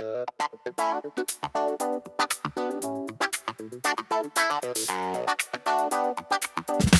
Thank you.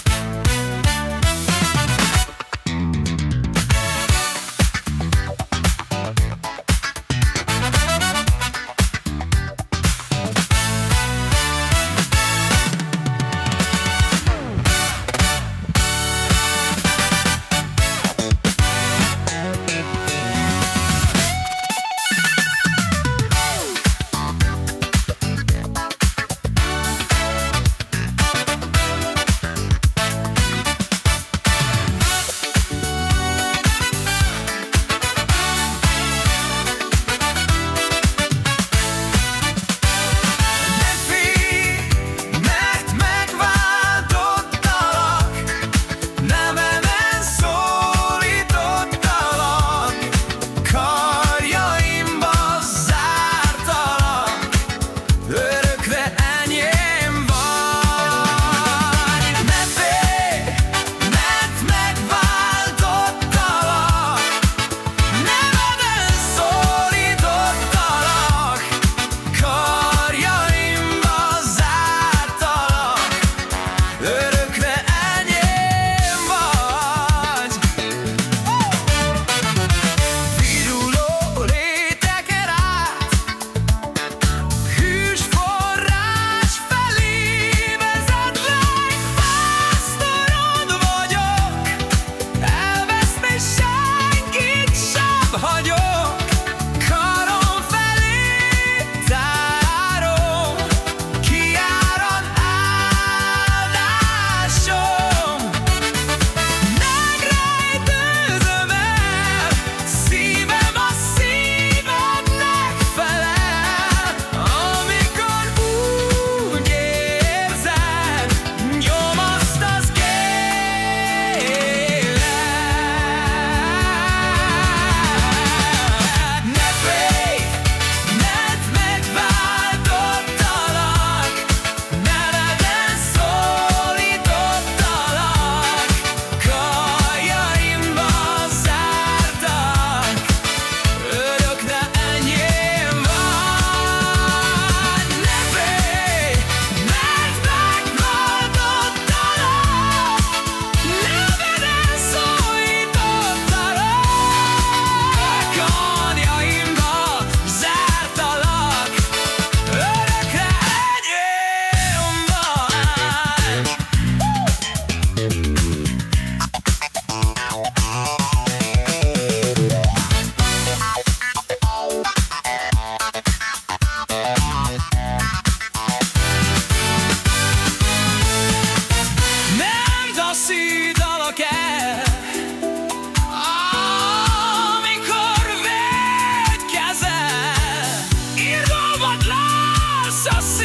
of at last.